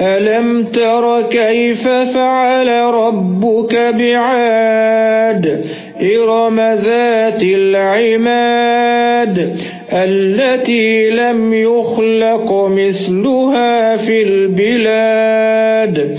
ألم تر كيف فعل ربك بعاد؟ إرم ذات العماد التي لم يخلق مثلها في البلاد.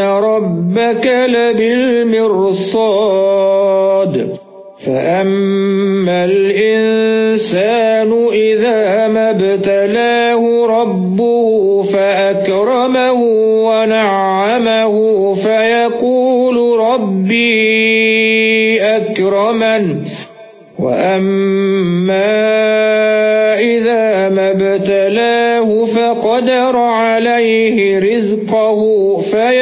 ربك لبالمرصاد فأما الإنسان إذا ما ابتلاه ربه فأكرمه ونعمه فيقول ربي أكرمن وأما إذا ما ابتلاه فقدر عليه رزقه فيقول